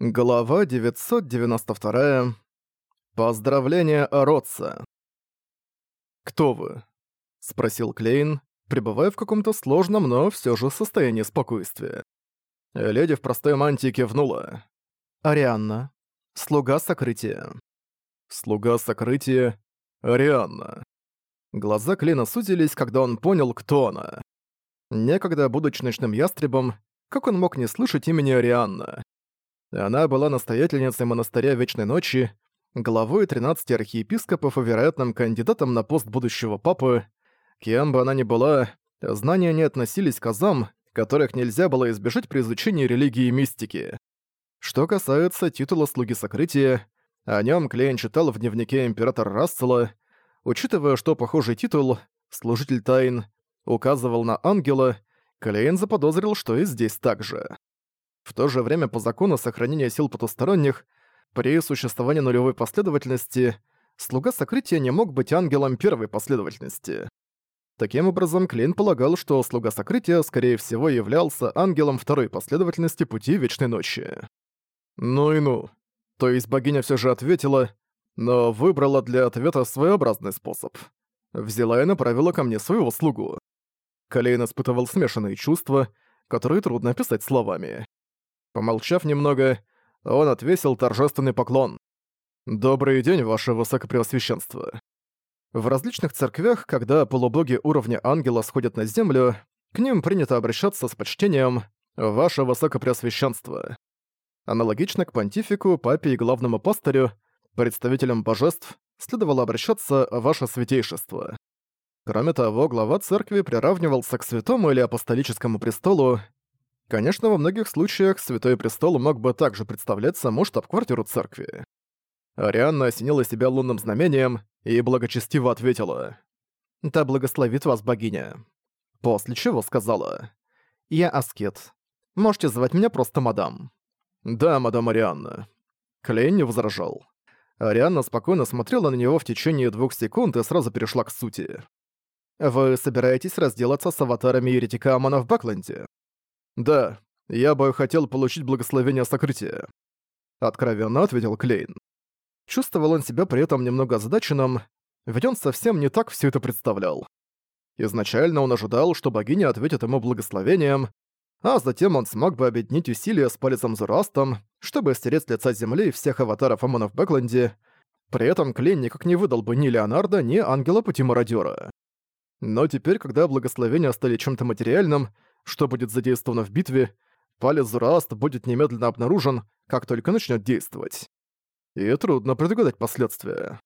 Глава 992. Поздравление Ородца. «Кто вы?» — спросил Клейн, пребывая в каком-то сложном, но все же состоянии спокойствия. Леди в простой мантии кивнула. «Арианна. Слуга сокрытия». «Слуга сокрытия. Арианна». Глаза Клейна сузились, когда он понял, кто она. Некогда, будучи ночным ястребом, как он мог не слышать имени Арианна? Она была настоятельницей монастыря Вечной Ночи, главой 13 архиепископов и вероятным кандидатом на пост будущего папы. Кем бы она ни была, знания не относились к азам, которых нельзя было избежать при изучении религии и мистики. Что касается титула «Слуги Сокрытия», о нем Клейн читал в дневнике императора Рассела, учитывая, что похожий титул «Служитель тайн» указывал на ангела, Клейн заподозрил, что и здесь так же. В то же время по закону сохранения сил потусторонних, при существовании нулевой последовательности, слуга сокрытия не мог быть ангелом первой последовательности. Таким образом, Клин полагал, что слуга сокрытия, скорее всего, являлся ангелом второй последовательности пути Вечной Ночи. Ну и ну. То есть богиня все же ответила, но выбрала для ответа своеобразный способ. Взяла и направила ко мне своего слугу. Калейн испытывал смешанные чувства, которые трудно описать словами. Помолчав немного, он отвесил торжественный поклон. «Добрый день, ваше высокопреосвященство». В различных церквях, когда полубоги уровня ангела сходят на землю, к ним принято обращаться с почтением «Ваше Высокопреосвященство». Аналогично к понтифику, папе и главному пастырю, представителям божеств, следовало обращаться «Ваше Святейшество». Кроме того, глава церкви приравнивался к святому или апостолическому престолу, Конечно, во многих случаях Святой Престол мог бы также представлять саму штаб-квартиру церкви. Арианна осенила себя лунным знамением и благочестиво ответила «Да благословит вас богиня». После чего сказала «Я аскет. Можете звать меня просто мадам». «Да, мадам Арианна». Клейн не возражал. Арианна спокойно смотрела на него в течение двух секунд и сразу перешла к сути. «Вы собираетесь разделаться с аватарами еретика Амана в Бакленде?» «Да, я бы хотел получить благословение сокрытия», — откровенно ответил Клейн. Чувствовал он себя при этом немного озадаченным, ведь он совсем не так все это представлял. Изначально он ожидал, что богиня ответит ему благословением, а затем он смог бы объединить усилия с палецом Зурастом, чтобы стереть с лица земли всех аватаров Амона в Бэкленде, при этом Клейн никак не выдал бы ни Леонардо, ни Ангела Пути Мародёра. Но теперь, когда благословения стали чем-то материальным, что будет задействовано в битве, палец Зураст будет немедленно обнаружен, как только начнет действовать. И трудно предугадать последствия.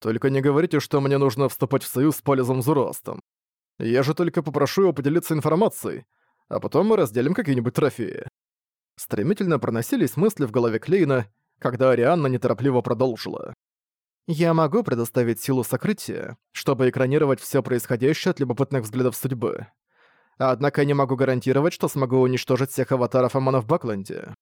Только не говорите, что мне нужно вступать в союз с Полезом Зурастом. Я же только попрошу его поделиться информацией, а потом мы разделим какие-нибудь трофеи». Стремительно проносились мысли в голове Клейна, когда Арианна неторопливо продолжила. «Я могу предоставить силу сокрытия, чтобы экранировать все происходящее от любопытных взглядов судьбы однако я не могу гарантировать, что смогу уничтожить всех аватаров Амона в Бакленде.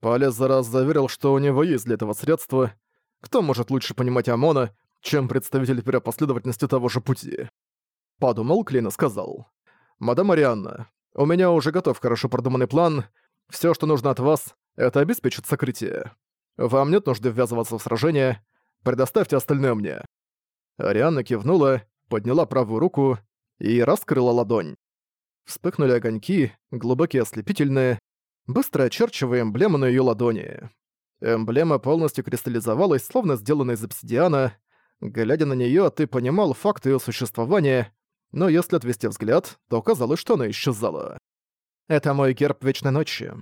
за раз заверил, что у него есть для этого средства. Кто может лучше понимать Амона, чем представитель первопоследовательности того же пути? Подумал Клин и сказал. «Мадам Арианна, у меня уже готов хорошо продуманный план. Все, что нужно от вас, это обеспечить сокрытие. Вам нет нужды ввязываться в сражение. Предоставьте остальное мне». Арианна кивнула, подняла правую руку и раскрыла ладонь. Вспыхнули огоньки, глубокие ослепительные, быстро очерчивая эмблему на ее ладони. Эмблема полностью кристаллизовалась, словно сделанная из обсидиана. Глядя на нее, ты понимал факт ее существования, но если отвести взгляд, то казалось, что она исчезала. Это мой герб Вечной Ночи.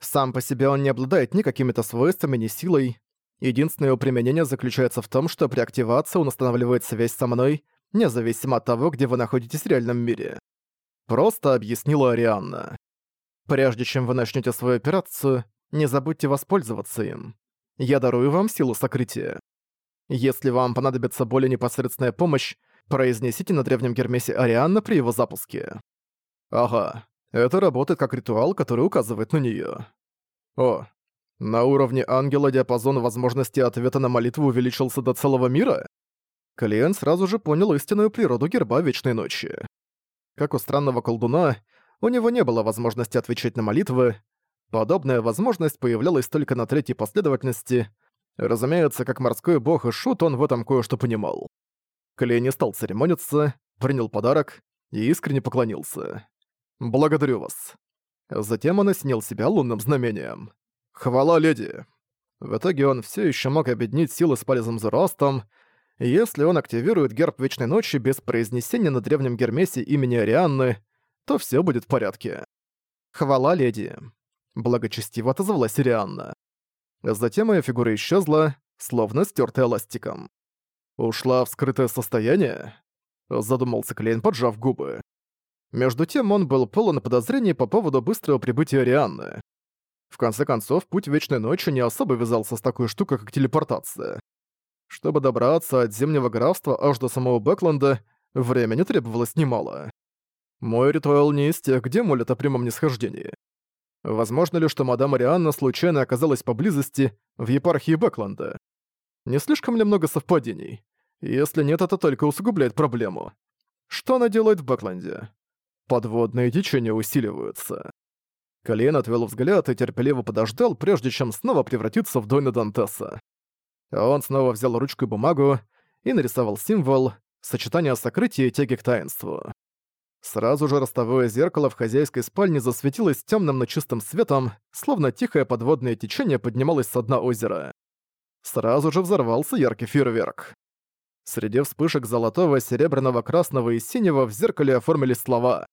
Сам по себе он не обладает ни какими-то свойствами, ни силой. Единственное его применение заключается в том, что при активации он устанавливает связь со мной, независимо от того, где вы находитесь в реальном мире. Просто объяснила Арианна. Прежде чем вы начнете свою операцию, не забудьте воспользоваться им. Я дарую вам силу сокрытия. Если вам понадобится более непосредственная помощь, произнесите на древнем Гермесе Арианна при его запуске. Ага, это работает как ритуал, который указывает на нее. О, на уровне ангела диапазон возможности ответа на молитву увеличился до целого мира? Клиент сразу же понял истинную природу герба Вечной Ночи. Как у странного колдуна, у него не было возможности отвечать на молитвы. Подобная возможность появлялась только на третьей последовательности. Разумеется, как морской бог и шут, он в этом кое-что понимал. Клей не стал церемониться, принял подарок и искренне поклонился. «Благодарю вас». Затем он осенил себя лунным знамением. «Хвала, леди!» В итоге он все еще мог объединить силы с Пализом Зеростом, если он активирует герб Вечной Ночи без произнесения на Древнем Гермесе имени Арианны, то все будет в порядке. «Хвала, леди!» — благочестиво отозвалась Ирианна. Затем ее фигура исчезла, словно стертая эластиком. «Ушла в скрытое состояние?» — задумался Клейн, поджав губы. Между тем он был полон подозрений по поводу быстрого прибытия Рианны. В конце концов, путь Вечной Ночи не особо вязался с такой штукой, как телепортация. Чтобы добраться от Зимнего Графства аж до самого Бэкленда, времени требовалось немало. Мой ритуал не из тех, где молят о прямом нисхождении. Возможно ли, что мадам Арианна случайно оказалась поблизости в епархии Бэкленда? Не слишком ли много совпадений? Если нет, это только усугубляет проблему. Что она делает в Бэкленде? Подводные течения усиливаются. Калиен отвел взгляд и терпеливо подождал, прежде чем снова превратиться в Дойна Дантеса. Он снова взял ручку и бумагу и нарисовал символ сочетание сокрытия и тяги к таинству. Сразу же ростовое зеркало в хозяйской спальне засветилось темным, но чистым светом, словно тихое подводное течение поднималось с дна озера. Сразу же взорвался яркий фейерверк. Среди вспышек золотого, серебряного, красного и синего в зеркале оформились слова.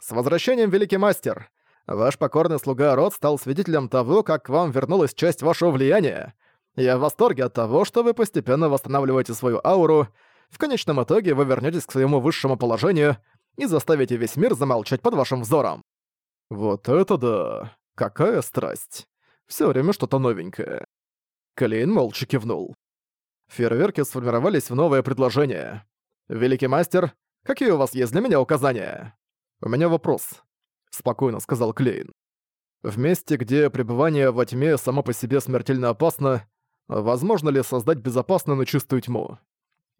«С возвращением, великий мастер! Ваш покорный слуга Рот стал свидетелем того, как к вам вернулась часть вашего влияния. Я в восторге от того, что вы постепенно восстанавливаете свою ауру. В конечном итоге вы вернетесь к своему высшему положению и заставите весь мир замолчать под вашим взором. Вот это да! Какая страсть! Всё время что-то новенькое. Клейн молча кивнул. Фейерверки сформировались в новое предложение. «Великий мастер, какие у вас есть для меня указания?» «У меня вопрос», — спокойно сказал Клейн. «В месте, где пребывание во тьме само по себе смертельно опасно, возможно ли создать безопасную, но чистую тьму.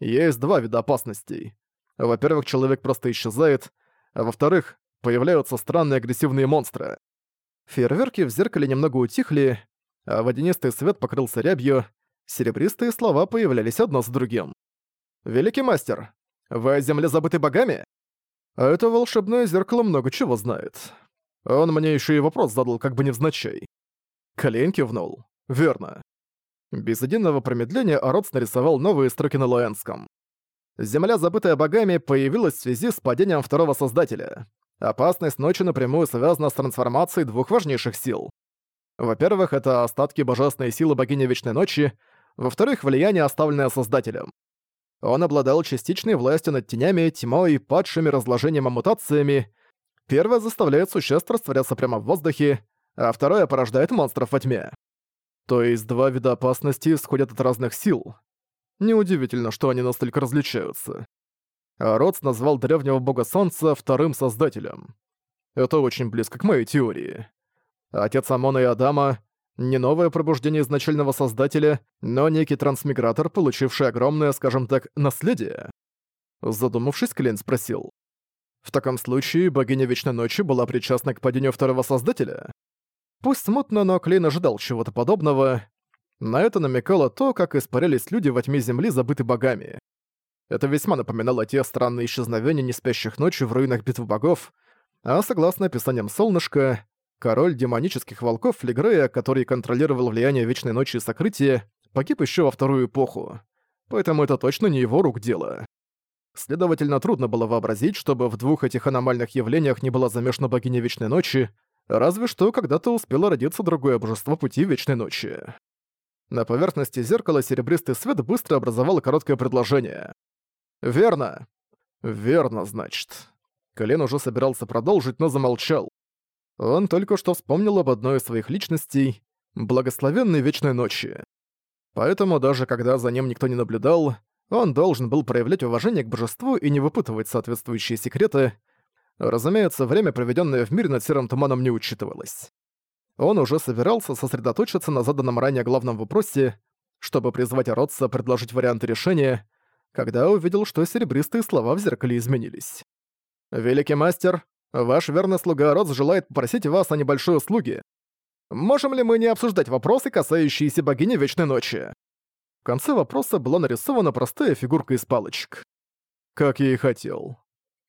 Есть два вида опасностей. Во-первых, человек просто исчезает, а во-вторых, появляются странные агрессивные монстры. Фейерверки в зеркале немного утихли, а водянистый свет покрылся рябью, серебристые слова появлялись одно с другим. «Великий мастер, вы о земле забыты богами?» А это волшебное зеркало много чего знает. Он мне еще и вопрос задал, как бы невзначай. Колень кивнул. «Верно. Без единого промедления Аротс нарисовал новые строки на Луэнском. Земля, забытая богами, появилась в связи с падением второго Создателя. Опасность ночи напрямую связана с трансформацией двух важнейших сил. Во-первых, это остатки божественной силы богини Вечной Ночи, во-вторых, влияние, оставленное Создателем. Он обладал частичной властью над тенями, тьмой, падшими разложением и мутациями. Первое заставляет существ растворяться прямо в воздухе, а второе порождает монстров во тьме. То есть два вида опасности исходят от разных сил. Неудивительно, что они настолько различаются. А Ротс назвал древнего бога солнца вторым создателем. Это очень близко к моей теории. Отец Амона и Адама — не новое пробуждение изначального создателя, но некий трансмигратор, получивший огромное, скажем так, наследие. Задумавшись, Клин спросил. В таком случае богиня Вечной Ночи была причастна к падению второго создателя? Пусть смутно, но Клейн ожидал чего-то подобного. На это намекало то, как испарялись люди во тьме Земли, забыты богами. Это весьма напоминало те странные исчезновения неспящих ночью в руинах битвы богов, а согласно описаниям Солнышка, король демонических волков Флегрея, который контролировал влияние Вечной Ночи и Сокрытия, погиб еще во вторую эпоху, поэтому это точно не его рук дело. Следовательно, трудно было вообразить, чтобы в двух этих аномальных явлениях не была замешана богиня Вечной Ночи, разве что когда-то успело родиться другое божество пути Вечной Ночи. На поверхности зеркала серебристый свет быстро образовал короткое предложение. «Верно». «Верно, значит». Колен уже собирался продолжить, но замолчал. Он только что вспомнил об одной из своих личностей — благословенной Вечной Ночи. Поэтому даже когда за ним никто не наблюдал, он должен был проявлять уважение к божеству и не выпытывать соответствующие секреты, Разумеется, время, проведенное в мире над серым туманом, не учитывалось. Он уже собирался сосредоточиться на заданном ранее главном вопросе, чтобы призвать Ородца предложить варианты решения, когда увидел, что серебристые слова в зеркале изменились. «Великий мастер, ваш верный слуга Ородц желает попросить вас о небольшой услуге. Можем ли мы не обсуждать вопросы, касающиеся богини Вечной Ночи?» В конце вопроса была нарисована простая фигурка из палочек. Как я и хотел.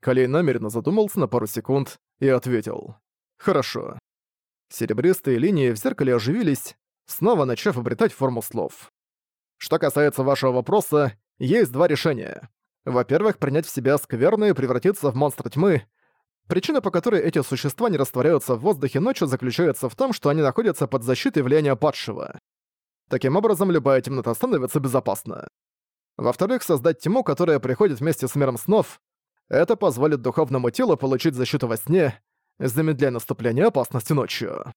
Калей намеренно задумался на пару секунд и ответил. «Хорошо». Серебристые линии в зеркале оживились, снова начав обретать форму слов. Что касается вашего вопроса, есть два решения. Во-первых, принять в себя скверны и превратиться в монстра тьмы. Причина, по которой эти существа не растворяются в воздухе ночью, заключается в том, что они находятся под защитой влияния падшего. Таким образом, любая темнота становится безопасна. Во-вторых, создать тьму, которая приходит вместе с миром снов, это позволит духовному телу получить защиту во сне, замедляя наступление опасности ночью.